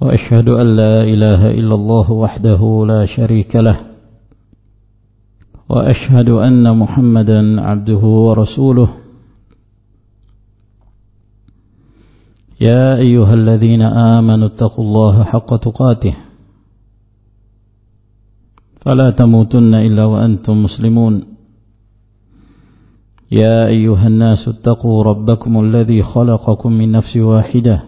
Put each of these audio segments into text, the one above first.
وأشهد أن لا إله إلا الله وحده لا شريك له وأشهد أن محمدا عبده ورسوله. يا أيها الذين آمنوا اتقوا الله حق تقاته فلا تموتن إلا وأنتم مسلمون. يا أيها الناس اتقوا ربكم الذي خلقكم من نفس واحدة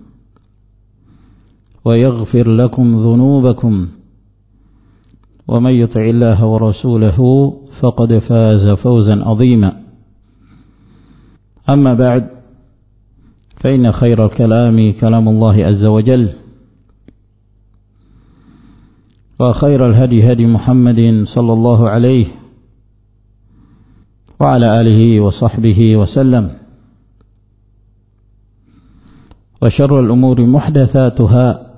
ويغفر لكم ذنوبكم. ومن يطع الله ورسوله فقد فاز فوزا عظيما. أما بعد فإن خير الكلام كلام الله عز وجل وخير الهدي هدي محمد صلى الله عليه وعلى آله وصحبه وسلم. وشر الأمور محدثاتها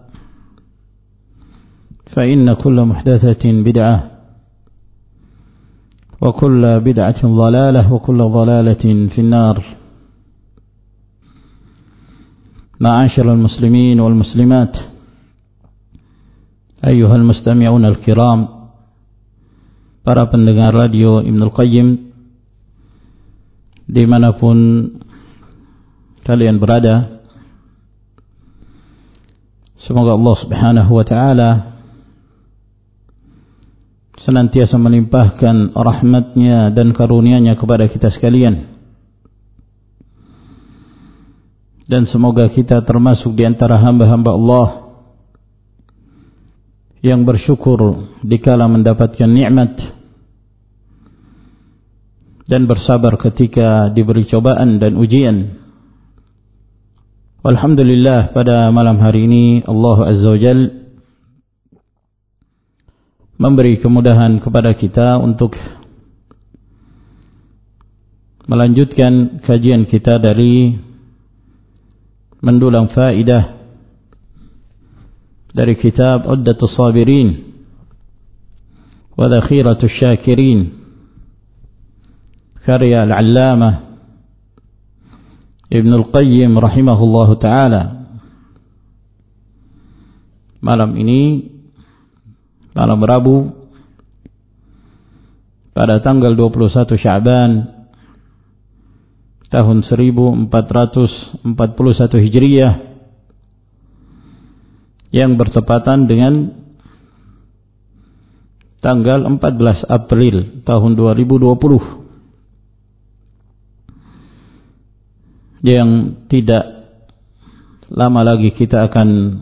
فإن كل محدثة بدعة وكل بدعة ضلالة وكل ضلالة في النار. معاشر المسلمين والمسلمات أيها المستمعون الكرام para pendengar radio Ibnul Qayyim dimanapun kalian berada semoga Allah subhanahu wa ta'ala senantiasa melimpahkan rahmatnya dan karunia-Nya kepada kita sekalian. Dan semoga kita termasuk di antara hamba-hamba Allah yang bersyukur dikala mendapatkan nikmat dan bersabar ketika diberi cobaan dan ujian. Alhamdulillah pada malam hari ini Allah Azza wa Jalla memberi kemudahan kepada kita untuk melanjutkan kajian kita dari mendulang faidah dari kitab Uddatus Sabirin wa Dhakhiratus Syakirin karya Al-Allamah Ibn Al-Qayyim rahimahullahu taala. Malam ini malam Rabu pada tanggal 21 Syaban tahun 1441 Hijriah yang bertepatan dengan tanggal 14 April tahun 2020 yang tidak lama lagi kita akan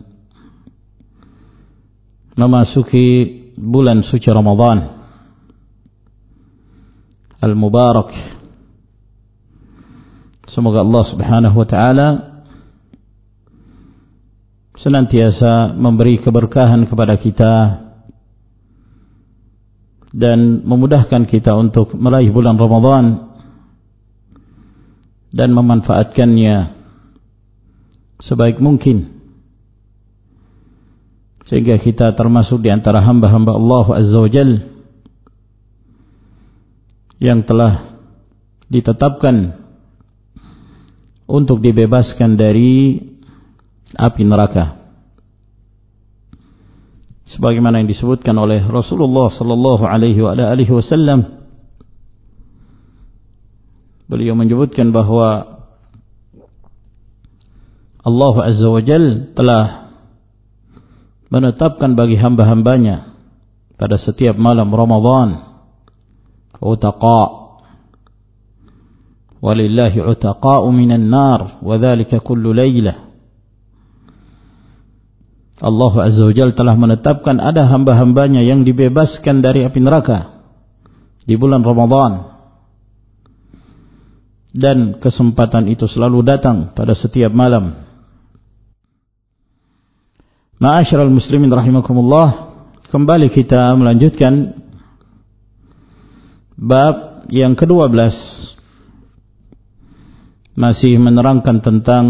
memasuki bulan suci Ramadan. Al-mubarak. Semoga Allah Subhanahu wa taala senantiasa memberi keberkahan kepada kita dan memudahkan kita untuk meraih bulan Ramadan dan memanfaatkannya sebaik mungkin sehingga kita termasuk di antara hamba-hamba Allah Azza wa Jal yang telah ditetapkan untuk dibebaskan dari api neraka. Sebagaimana yang disebutkan oleh Rasulullah sallallahu alaihi wasallam beliau menyebutkan bahwa Allah Azza wa Jal telah menetapkan bagi hamba-hambanya pada setiap malam Ramadan. Utaqa. Walillahi utaqa'u minan nar wa dhalika kullu laylah. Allah Azza wa Jalla telah menetapkan ada hamba-hambanya yang dibebaskan dari api neraka di bulan Ramadan. Dan kesempatan itu selalu datang pada setiap malam Ma'asyiral muslimin rahimakumullah. Kembali kita melanjutkan bab yang ke-12 masih menerangkan tentang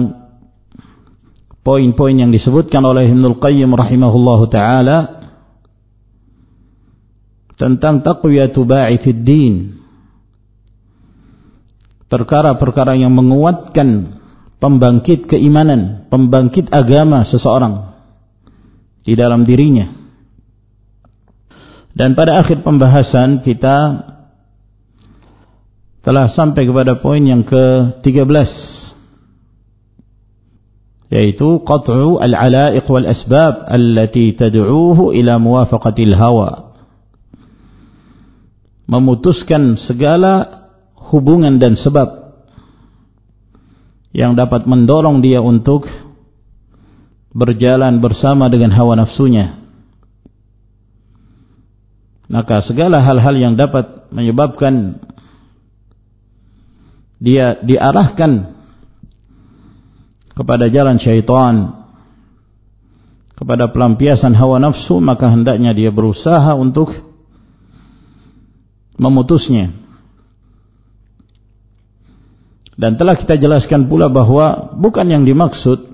poin-poin yang disebutkan oleh Ibnul Qayyim rahimahullahu taala tentang taqwiyatu ba'ithid din. Perkara-perkara yang menguatkan pembangkit keimanan, pembangkit agama seseorang di dalam dirinya. Dan pada akhir pembahasan kita telah sampai kepada poin yang ke-13 yaitu qat'u al-ala'iq wal asbab allati tad'uuhu ila muwafaqatil hawa memutuskan segala hubungan dan sebab yang dapat mendorong dia untuk berjalan bersama dengan hawa nafsunya. Maka segala hal-hal yang dapat menyebabkan dia diarahkan kepada jalan syaitan kepada pelampiasan hawa nafsu maka hendaknya dia berusaha untuk memutusnya. Dan telah kita jelaskan pula bahwa bukan yang dimaksud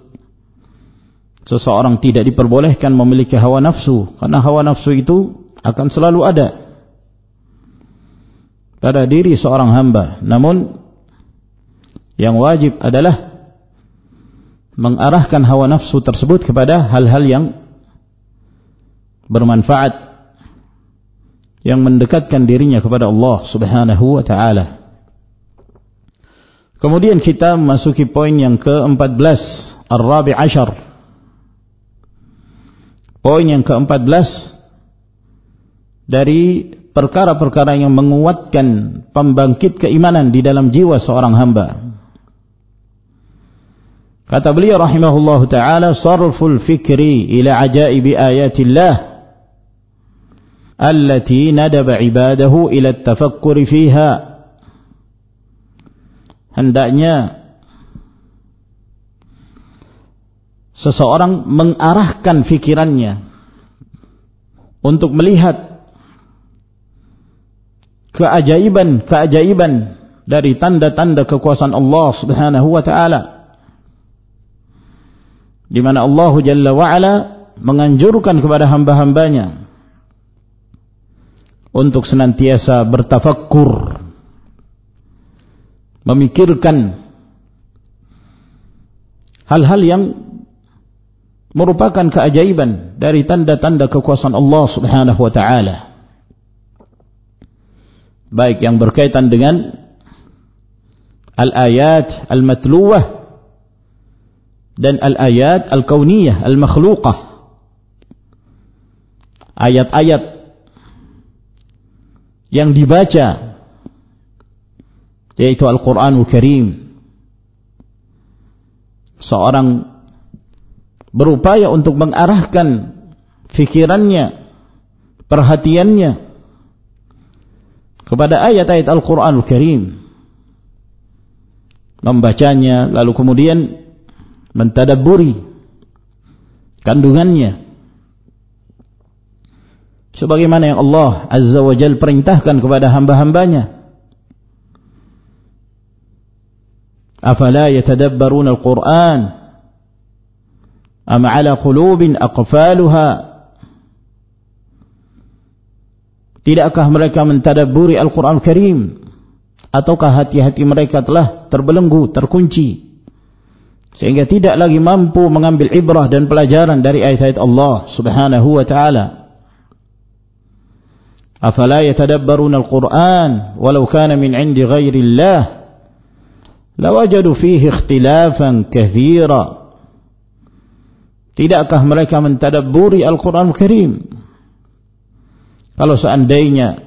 seseorang tidak diperbolehkan memiliki hawa nafsu karena hawa nafsu itu akan selalu ada pada diri seorang hamba namun yang wajib adalah mengarahkan hawa nafsu tersebut kepada hal-hal yang bermanfaat yang mendekatkan dirinya kepada Allah Subhanahu wa taala. Kemudian kita memasuki poin yang ke-14, Ar-Rabi' Ashar. Poin yang ke-14 dari perkara-perkara yang menguatkan pembangkit keimanan di dalam jiwa seorang hamba. Kata beliau rahimahullahu taala sarful fikri ila ajaibi ayatillah allati nadaba ibadahu ila at-tafakkur fiha hendaknya seseorang mengarahkan fikirannya untuk melihat keajaiban-keajaiban dari tanda-tanda kekuasaan Allah Subhanahu wa taala di mana Allah Jalla wa Ala menganjurkan kepada hamba-hambanya untuk senantiasa bertafakkur memikirkan hal-hal yang merupakan keajaiban dari tanda-tanda kekuasaan Allah Subhanahu wa taala. Baik yang berkaitan dengan al-ayat al-matluwah dan al-ayat al-kauniyah al-makhluqah. Ayat-ayat yang dibaca yaitu Al-Quranul Karim. Seorang berupaya untuk mengarahkan fikirannya perhatiannya kepada ayat-ayat Al-Quranul Karim. Membacanya lalu kemudian mentadaburi kandungannya. Sebagaimana yang Allah Azza wa Jal perintahkan kepada hamba-hambanya. Afala yatadabbaruna al-Quran am ala qulubin aqfaluha tidakkah mereka mentadaburi Al-Quran Karim ataukah hati-hati mereka telah terbelenggu terkunci sehingga tidak lagi mampu mengambil ibrah dan pelajaran dari ayat-ayat Allah Subhanahu wa taala. Afala yatadabbaruna al-Qur'an walau kana min 'indi ghairi Allah lawajadu fihi ikhtilafan katsira. Tidakkah mereka mentadabburi Al-Qur'an Al Karim? kalau seandainya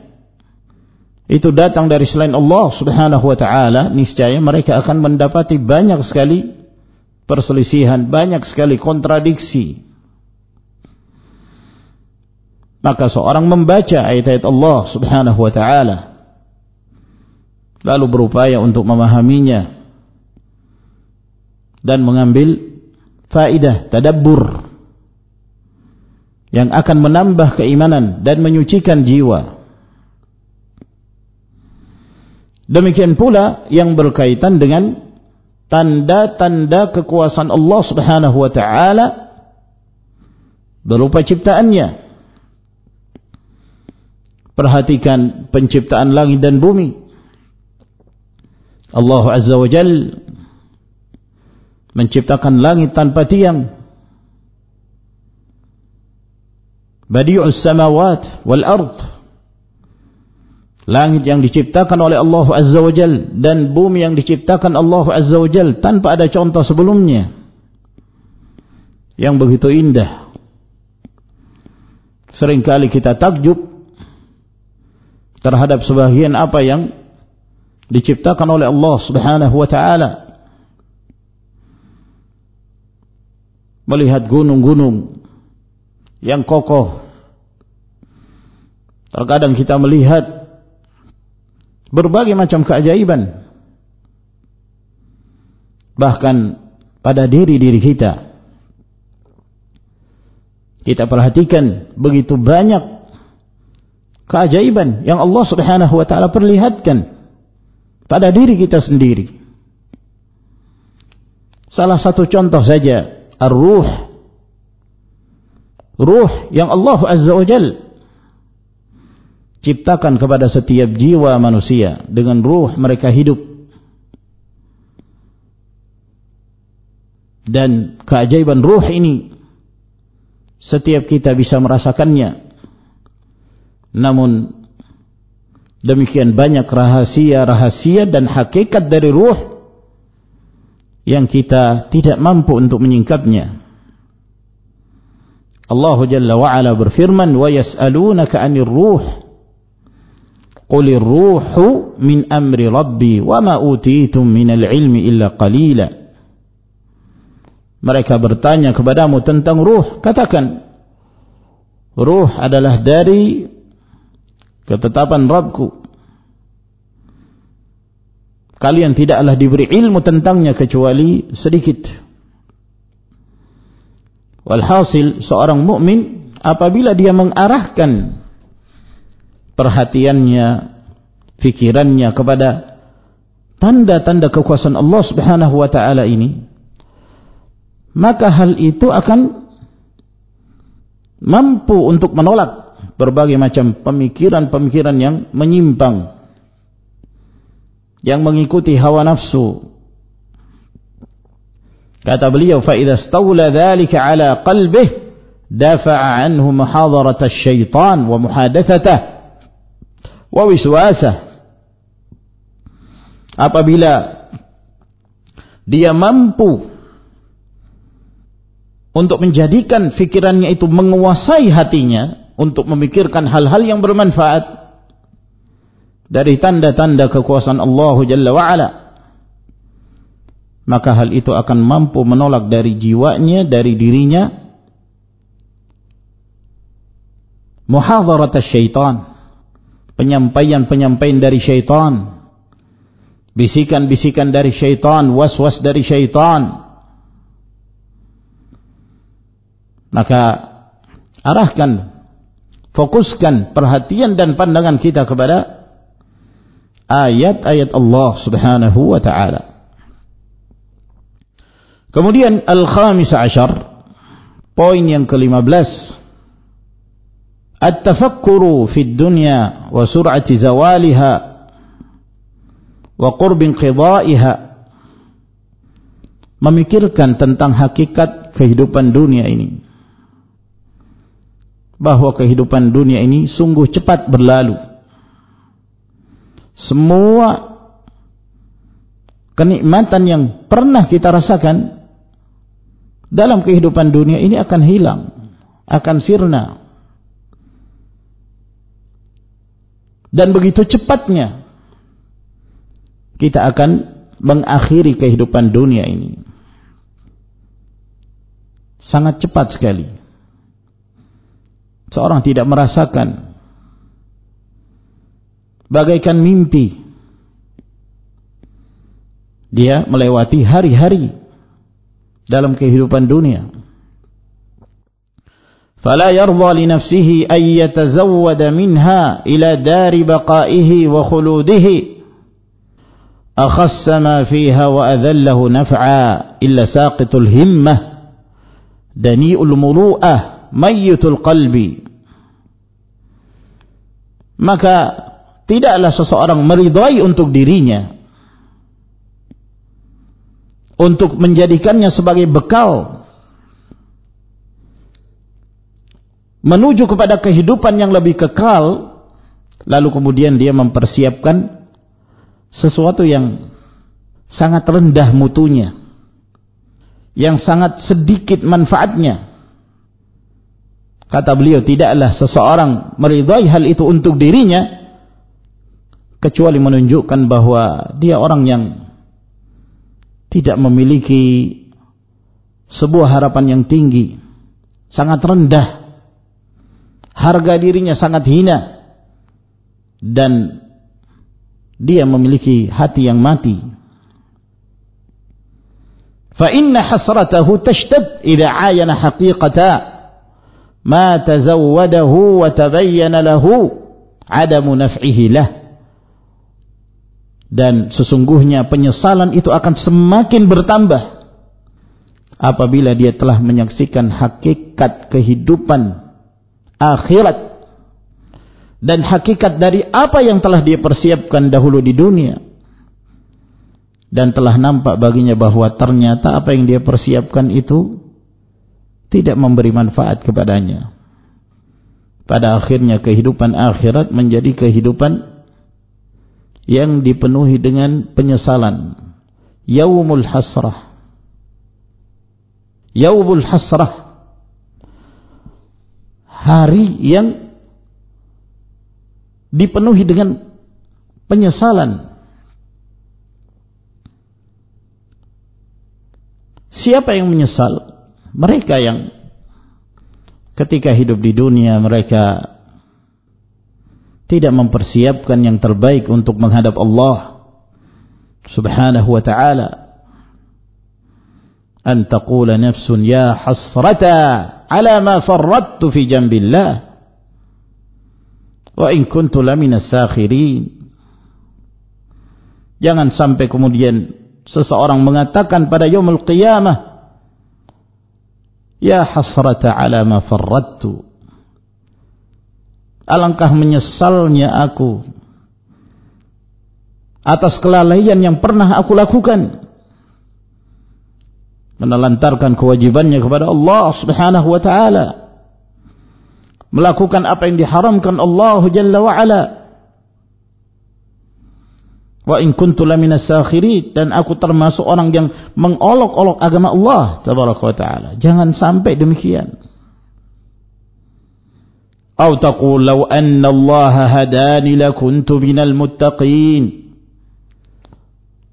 itu datang dari selain Allah subhanahu wa ta'ala niscaya mereka akan mendapati banyak sekali perselisihan banyak sekali kontradiksi maka seorang membaca ayat-ayat Allah subhanahu wa ta'ala lalu berupaya untuk memahaminya dan mengambil faidah tadabbur yang akan menambah keimanan dan menyucikan jiwa. Demikian pula yang berkaitan dengan tanda-tanda kekuasaan Allah Subhanahu wa taala berupa ciptaannya. Perhatikan penciptaan langit dan bumi. Allah Azza wa Jalla menciptakan langit tanpa tiang badi'us samawat wal ard. Langit yang diciptakan oleh Allah Azza wa Jal dan bumi yang diciptakan Allah Azza wa Jal tanpa ada contoh sebelumnya. Yang begitu indah. Seringkali kita takjub terhadap sebagian apa yang diciptakan oleh Allah Subhanahu wa taala melihat gunung-gunung yang kokoh. Terkadang kita melihat berbagai macam keajaiban. Bahkan pada diri-diri kita. Kita perhatikan begitu banyak keajaiban yang Allah Subhanahu wa taala perlihatkan pada diri kita sendiri. Salah satu contoh saja ar-ruh. Ruh yang Allah Azza wa Jal ciptakan kepada setiap jiwa manusia. Dengan ruh mereka hidup. Dan keajaiban ruh ini setiap kita bisa merasakannya. Namun demikian banyak rahasia-rahasia dan hakikat dari ruh yang kita tidak mampu untuk menyingkapnya. Allah Jalla wa Ala berfirman, "Wa yas'alunaka 'anil ruh." Qulir ruhu min amri Rabbi wa ma utitum minal ilmi illa qalila. Mereka bertanya kepadamu tentang ruh, katakan ruh adalah dari ketetapan Rabbku kalian tidaklah diberi ilmu tentangnya kecuali sedikit. Walhasil seorang mukmin apabila dia mengarahkan perhatiannya, fikirannya kepada tanda-tanda kekuasaan Allah Subhanahu wa taala ini, maka hal itu akan mampu untuk menolak berbagai macam pemikiran-pemikiran yang menyimpang yang mengikuti hawa nafsu. Kata beliau dhalika ala qalbih dafa'a anhu muhadarat asy-syaitan wa muhadatsatah wa wiswasah. Apabila dia mampu untuk menjadikan fikirannya itu menguasai hatinya untuk memikirkan hal-hal yang bermanfaat dari tanda-tanda kekuasaan Allah Jalla wa'ala. Maka hal itu akan mampu menolak dari jiwanya, dari dirinya. Muhadharat syaitan. Penyampaian-penyampaian dari syaitan. Bisikan-bisikan dari syaitan. Was-was dari syaitan. Maka arahkan fokuskan perhatian dan pandangan kita kepada ayat-ayat Allah Subhanahu wa taala. Kemudian al-khamis ashar poin yang ke-15 At-tafakkuru fi dunya wa sur'ati zawaliha wa qurb inqidaiha memikirkan tentang hakikat kehidupan dunia ini. Bahwa kehidupan dunia ini sungguh cepat berlalu semua kenikmatan yang pernah kita rasakan dalam kehidupan dunia ini akan hilang, akan sirna. dan begitu cepatnya kita akan mengakhiri kehidupan dunia ini sangat cepat sekali seorang tidak merasakan bagaikan mimpi dia melewati hari-hari dalam kehidupan dunia فلا يرضى لنفسه أن يتزود منها إلى دار بقائه وخلوده أخس ما فيها وأذله نفعا إلا ساقط الهمة دنيء المروءة ميت القلب maka tidaklah seseorang meridai untuk dirinya. Untuk menjadikannya sebagai bekal. Menuju kepada kehidupan yang lebih kekal. Lalu kemudian dia mempersiapkan sesuatu yang sangat rendah mutunya. Yang sangat sedikit manfaatnya. Kata beliau tidaklah seseorang meridai hal itu untuk dirinya kecuali menunjukkan bahwa dia orang yang tidak memiliki sebuah harapan yang tinggi sangat rendah harga dirinya sangat hina dan dia memiliki hati yang mati. Hasratahu tashtad idza ayana haqiqata ma tazawwadahu wa tabayyana lahu adamu naf'ihi lah dan sesungguhnya penyesalan itu akan semakin bertambah apabila dia telah menyaksikan hakikat kehidupan akhirat. Dan hakikat dari apa yang telah dia persiapkan dahulu di dunia. Dan telah nampak baginya bahwa ternyata apa yang dia persiapkan itu tidak memberi manfaat kepadanya. Pada akhirnya kehidupan akhirat menjadi kehidupan yang dipenuhi dengan penyesalan yaumul hasrah yaumul hasrah hari yang dipenuhi dengan penyesalan. Siapa yang menyesal? Mereka yang ketika hidup di dunia mereka tidak mempersiapkan yang terbaik untuk menghadap Allah Subhanahu wa taala. An taqula nafsun ya hasrata ala ma farradtu fi jambillah. Wa in kuntu lamina sakhirin. Jangan sampai kemudian seseorang mengatakan pada yaumul qiyamah ya hasrata ala ma farradtu alangkah menyesalnya aku atas kelalaian yang pernah aku lakukan. Menelantarkan kewajibannya kepada Allah Subhanahu wa taala. Melakukan apa yang diharamkan Allah Jalla wa ala. Wa in kuntu lamina sakhirin dan aku termasuk orang yang mengolok-olok agama Allah tabaraka wa taala. Jangan sampai demikian atau taqul law anna Allah hadani lakuntu minal muttaqin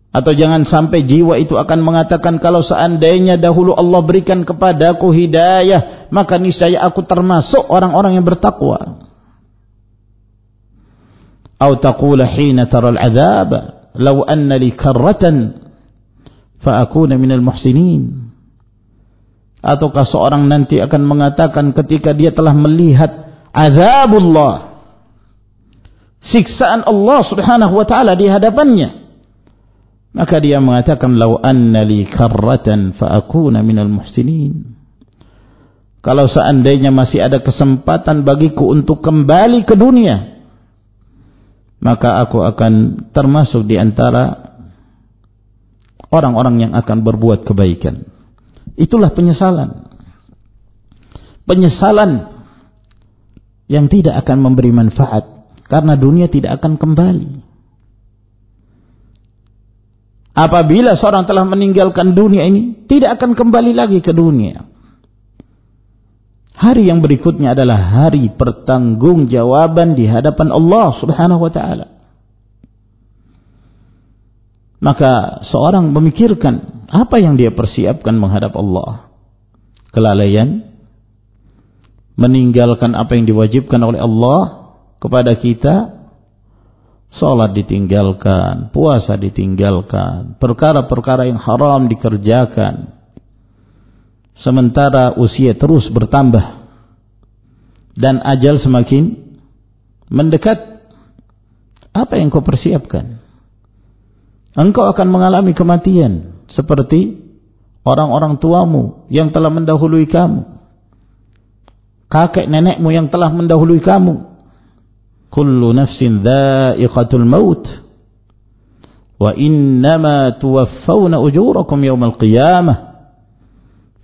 atau jangan sampai jiwa itu akan mengatakan kalau seandainya dahulu Allah berikan kepadaku hidayah, maka niscaya aku termasuk orang-orang yang bertakwa. Atau taqula hina tara al-'adzab, law anna li karratan fa akuna minal muhsinin. Ataukah seorang nanti akan mengatakan ketika dia telah melihat azabullah. Siksaan Allah Subhanahu wa taala di hadapannya. Maka dia mengatakan lau anna li karratan fa akuna minal muhsinin. Kalau seandainya masih ada kesempatan bagiku untuk kembali ke dunia maka aku akan termasuk di antara orang-orang yang akan berbuat kebaikan. Itulah penyesalan. Penyesalan yang tidak akan memberi manfaat karena dunia tidak akan kembali apabila seorang telah meninggalkan dunia ini tidak akan kembali lagi ke dunia hari yang berikutnya adalah hari pertanggungjawaban di hadapan Allah Subhanahu wa taala. Maka seorang memikirkan apa yang dia persiapkan menghadap Allah. Kelalaian meninggalkan apa yang diwajibkan oleh Allah kepada kita Salat ditinggalkan, puasa ditinggalkan, perkara-perkara yang haram dikerjakan. Sementara usia terus bertambah dan ajal semakin mendekat. Apa yang kau persiapkan? Engkau akan mengalami kematian seperti orang-orang tuamu yang telah mendahului kamu. Kakek nenekmu yang telah mendahului kamu. Kullu nafsin dha'iqatul maut. Wa innama tuwaffawna ujurakum yawmal qiyamah.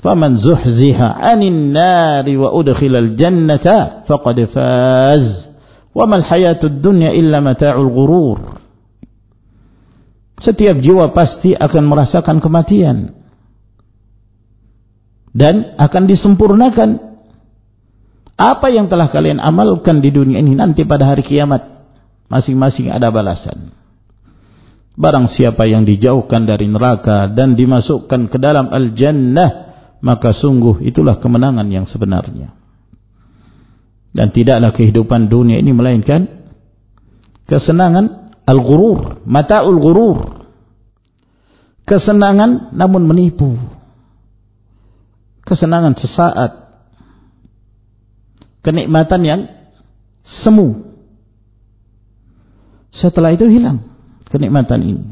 Faman zuhziha 'anil nari wa udkhilal jannata faqad faz. Wa mal hayatud dunya illa mata'ul ghurur. Setiap jiwa pasti akan merasakan kematian. Dan akan disempurnakan apa yang telah kalian amalkan di dunia ini nanti pada hari kiamat masing-masing ada balasan. Barang siapa yang dijauhkan dari neraka dan dimasukkan ke dalam al-jannah maka sungguh itulah kemenangan yang sebenarnya. Dan tidaklah kehidupan dunia ini melainkan kesenangan al-ghurur mata'ul ghurur. Kesenangan namun menipu. Kesenangan sesaat kenikmatan yang semu. Setelah itu hilang kenikmatan ini.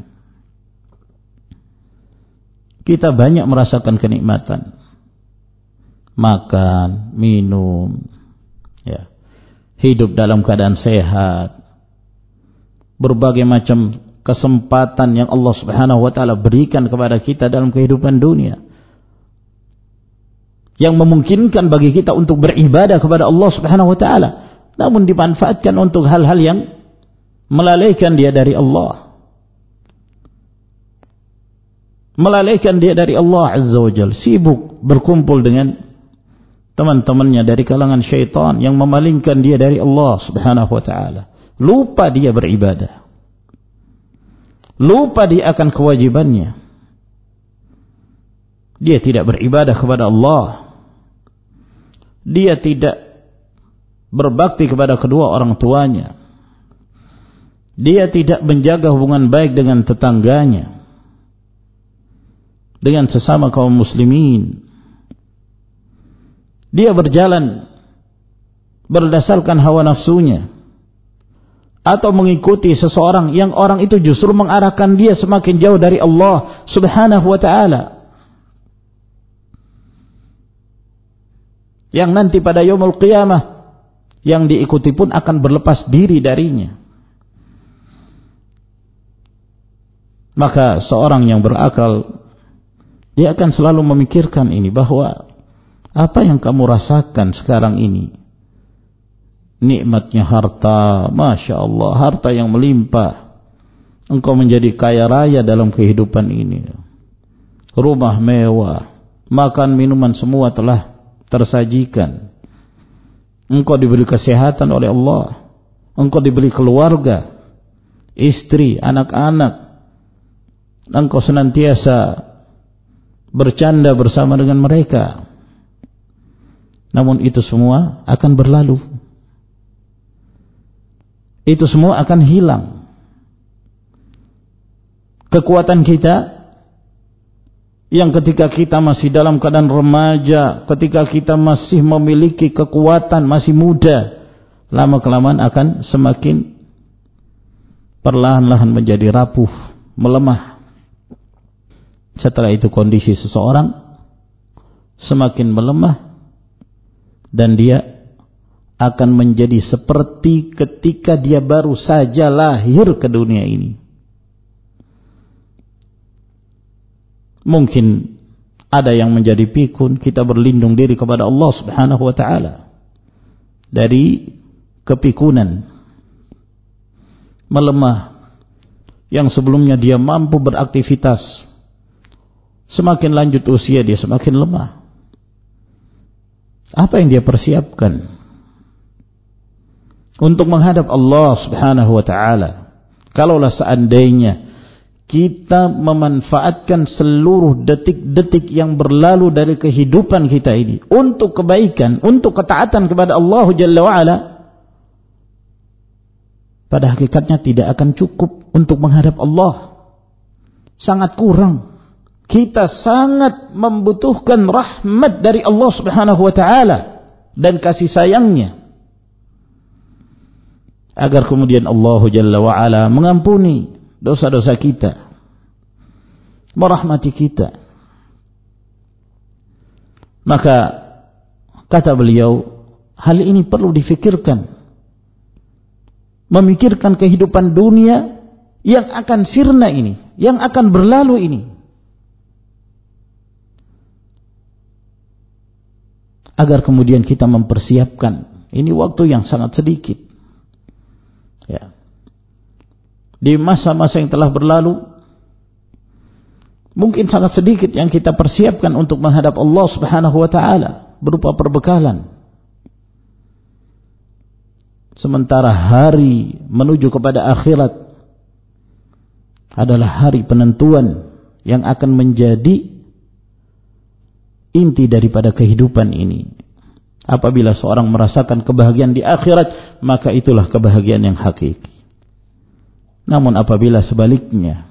Kita banyak merasakan kenikmatan. Makan, minum, ya. Hidup dalam keadaan sehat. Berbagai macam kesempatan yang Allah Subhanahu wa taala berikan kepada kita dalam kehidupan dunia yang memungkinkan bagi kita untuk beribadah kepada Allah Subhanahu wa taala. Namun dimanfaatkan untuk hal-hal yang melalaikan dia dari Allah. Melalaikan dia dari Allah Azza wa Jal. Sibuk berkumpul dengan teman-temannya dari kalangan syaitan yang memalingkan dia dari Allah Subhanahu wa taala. Lupa dia beribadah. Lupa dia akan kewajibannya. Dia tidak beribadah kepada Allah dia tidak berbakti kepada kedua orang tuanya. Dia tidak menjaga hubungan baik dengan tetangganya. Dengan sesama kaum muslimin. Dia berjalan berdasarkan hawa nafsunya. Atau mengikuti seseorang yang orang itu justru mengarahkan dia semakin jauh dari Allah subhanahu wa ta'ala. Yang nanti pada yaumul qiyamah yang diikuti pun akan berlepas diri darinya. Maka seorang yang berakal dia akan selalu memikirkan ini bahwa apa yang kamu rasakan sekarang ini nikmatnya harta, masya Allah, harta yang melimpah. Engkau menjadi kaya raya dalam kehidupan ini. Rumah mewah, makan minuman semua telah tersajikan. Engkau diberi kesehatan oleh Allah. Engkau diberi keluarga, istri, anak-anak. Engkau senantiasa bercanda bersama dengan mereka. Namun itu semua akan berlalu. Itu semua akan hilang. Kekuatan kita yang ketika kita masih dalam keadaan remaja, ketika kita masih memiliki kekuatan, masih muda, lama kelamaan akan semakin perlahan-lahan menjadi rapuh, melemah. Setelah itu kondisi seseorang semakin melemah dan dia akan menjadi seperti ketika dia baru saja lahir ke dunia ini. Mungkin ada yang menjadi pikun, kita berlindung diri kepada Allah Subhanahu wa taala dari kepikunan. Melemah yang sebelumnya dia mampu beraktivitas. Semakin lanjut usia dia semakin lemah. Apa yang dia persiapkan untuk menghadap Allah Subhanahu wa taala? Kalaulah seandainya kita memanfaatkan seluruh detik-detik yang berlalu dari kehidupan kita ini. Untuk kebaikan, untuk ketaatan kepada Allah Jalla wa'ala. Pada hakikatnya tidak akan cukup untuk menghadap Allah. Sangat kurang. Kita sangat membutuhkan rahmat dari Allah subhanahu wa ta'ala dan kasih sayangnya. Agar kemudian Allah Jalla wa'ala mengampuni dosa-dosa kita. Merahmati kita. Maka kata beliau hal ini perlu difikirkan. Memikirkan kehidupan dunia yang akan sirna ini yang akan berlalu ini. Agar kemudian kita mempersiapkan. Ini waktu yang sangat sedikit. Ya di masa-masa yang telah berlalu mungkin sangat sedikit yang kita persiapkan untuk menghadap Allah Subhanahu wa taala berupa perbekalan. Sementara hari menuju kepada akhirat adalah hari penentuan yang akan menjadi inti daripada kehidupan ini. Apabila seorang merasakan kebahagiaan di akhirat maka itulah kebahagiaan yang hakiki namun apabila sebaliknya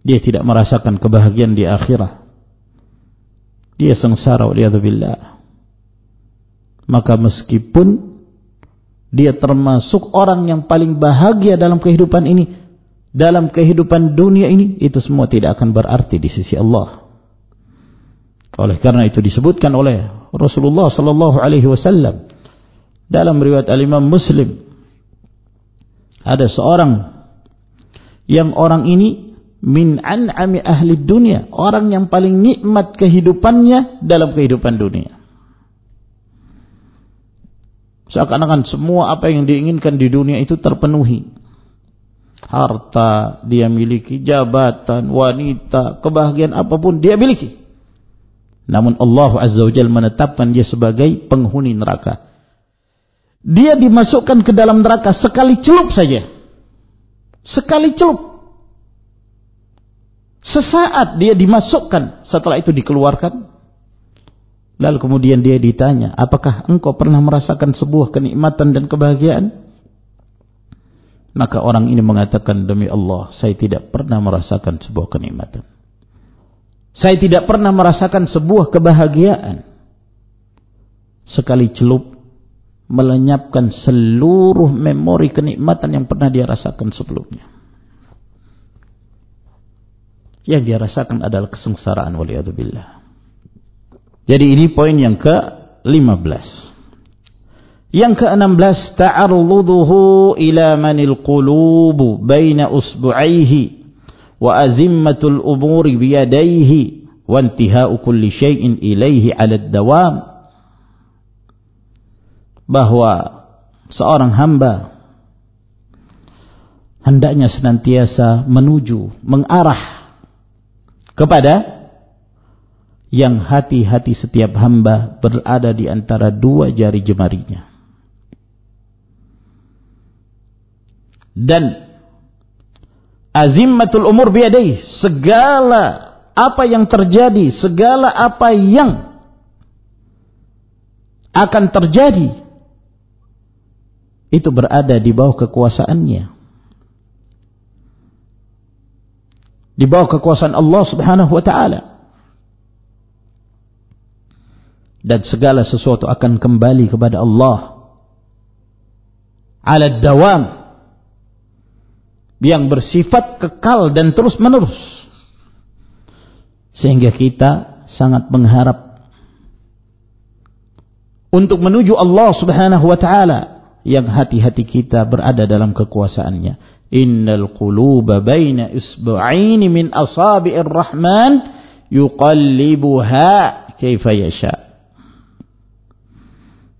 dia tidak merasakan kebahagiaan di akhirat dia sengsara waliyadzubillah maka meskipun dia termasuk orang yang paling bahagia dalam kehidupan ini dalam kehidupan dunia ini itu semua tidak akan berarti di sisi Allah. Oleh karena itu disebutkan oleh Rasulullah sallallahu alaihi wasallam dalam riwayat al-Imam Muslim ada seorang yang orang ini min an'ami ahli dunia orang yang paling nikmat kehidupannya dalam kehidupan dunia. Seakan-akan semua apa yang diinginkan di dunia itu terpenuhi. Harta dia miliki jabatan wanita kebahagiaan apa pun dia miliki. Namun Allah Azza wa Jalla menetapkan dia sebagai penghuni neraka dia dimasukkan ke dalam neraka sekali celup saja sekali celup Sesaat dia dimasukkan, setelah itu dikeluarkan. Lalu kemudian dia ditanya, apakah engkau pernah merasakan sebuah kenikmatan dan kebahagiaan? Maka orang ini mengatakan, demi Allah, saya tidak pernah merasakan sebuah kenikmatan. Saya tidak pernah merasakan sebuah kebahagiaan. Sekali celup, melenyapkan seluruh memori kenikmatan yang pernah dia rasakan sebelumnya yang dia rasakan adalah kesengsaraan waliyadzubillah. Jadi ini poin yang ke-15. Yang ke-16 ta'arudhuhu ila manil qulubu baina usbu'aihi wa azimmatul umuri biyadaihi wa intihau kulli syai'in ilaihi 'ala ad-dawam bahwa seorang hamba hendaknya senantiasa menuju mengarah kepada yang hati-hati setiap hamba berada di antara dua jari jemarinya. Dan azimmatul umur biadai, segala apa yang terjadi, segala apa yang akan terjadi itu berada di bawah kekuasaannya. di bawah kekuasaan Allah Subhanahu wa taala. Dan segala sesuatu akan kembali kepada Allah. Ala dawam yang bersifat kekal dan terus menerus. Sehingga kita sangat mengharap untuk menuju Allah Subhanahu wa taala yang hati-hati kita berada dalam kekuasaannya. Innal quluba baina isbu'aini min asabi'ir rahman yuqallibuha kaifa yasha.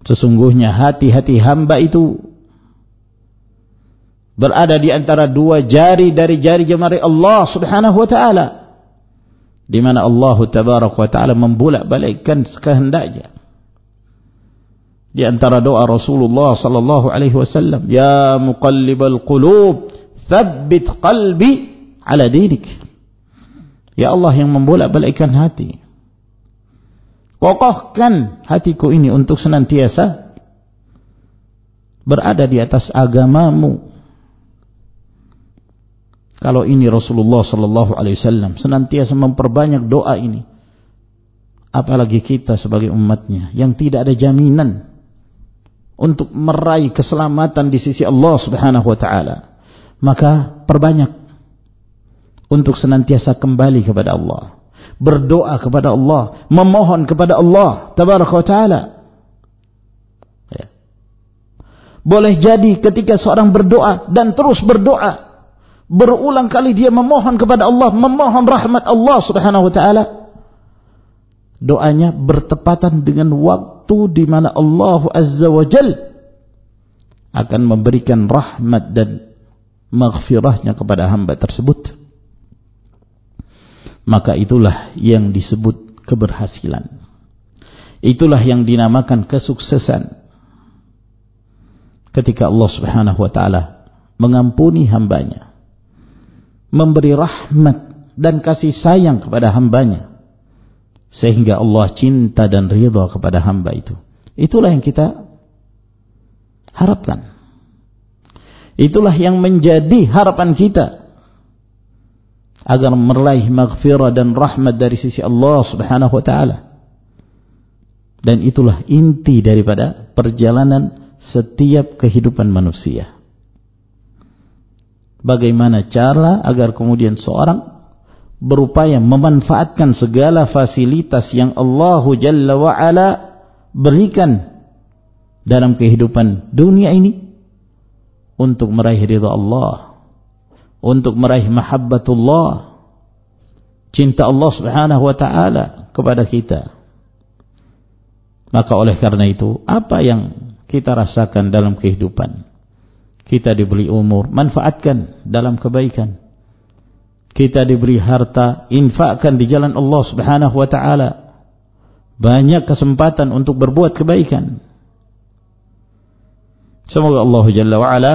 Sesungguhnya hati-hati hamba itu berada di antara dua jari dari jari jemari Allah Subhanahu wa taala di mana Allah tabarak wa taala membolak-balikkan kehendaknya di antara doa Rasulullah sallallahu alaihi wasallam ya muqallibal qulub tsabbit qalbi ala dinik ya Allah yang membolak-balikkan hati kokohkan hatiku ini untuk senantiasa berada di atas agamamu kalau ini Rasulullah sallallahu alaihi wasallam senantiasa memperbanyak doa ini. Apalagi kita sebagai umatnya yang tidak ada jaminan untuk meraih keselamatan di sisi Allah Subhanahu wa taala. Maka perbanyak untuk senantiasa kembali kepada Allah, berdoa kepada Allah, memohon kepada Allah tabaraka wa taala. Ya. Boleh jadi ketika seorang berdoa dan terus berdoa berulang kali dia memohon kepada Allah, memohon rahmat Allah Subhanahu wa taala. Doanya bertepatan dengan waktu di mana Allah Azza wa Jal akan memberikan rahmat dan maghfirahnya kepada hamba tersebut. Maka itulah yang disebut keberhasilan. Itulah yang dinamakan kesuksesan. Ketika Allah Subhanahu wa taala mengampuni hambanya memberi rahmat dan kasih sayang kepada hambanya sehingga Allah cinta dan ridha kepada hamba itu. Itulah yang kita harapkan. Itulah yang menjadi harapan kita. Agar meraih maghfirah dan rahmat dari sisi Allah subhanahu wa ta'ala. Dan itulah inti daripada perjalanan setiap kehidupan manusia. Bagaimana cara agar kemudian seorang berupaya memanfaatkan segala fasilitas yang Allah Jalla wa'ala berikan dalam kehidupan dunia ini untuk meraih ridha Allah untuk meraih mahabbatullah cinta Allah subhanahu wa ta'ala kepada kita maka oleh karena itu apa yang kita rasakan dalam kehidupan kita diberi umur, manfaatkan dalam kebaikan. Kita diberi harta, infakkan di jalan Allah Subhanahu wa taala. Banyak kesempatan untuk berbuat kebaikan. Semoga Allah Jalla wa ala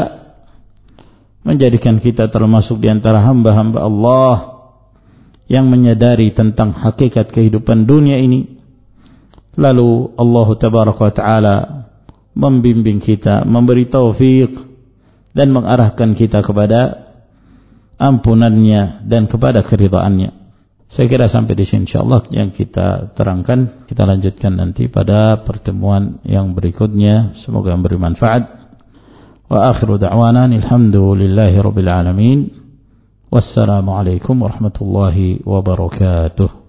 menjadikan kita termasuk di antara hamba-hamba Allah yang menyadari tentang hakikat kehidupan dunia ini. Lalu Allah Tabaraka wa taala membimbing kita, memberi taufik dan mengarahkan kita kepada ampunannya dan kepada keridaannya. Saya kira sampai di sini insyaallah yang kita terangkan kita lanjutkan nanti pada pertemuan yang berikutnya semoga memberi manfaat. Wa akhiru da'wana alhamdulillahi rabbil alamin. Wassalamu alaikum warahmatullahi wabarakatuh.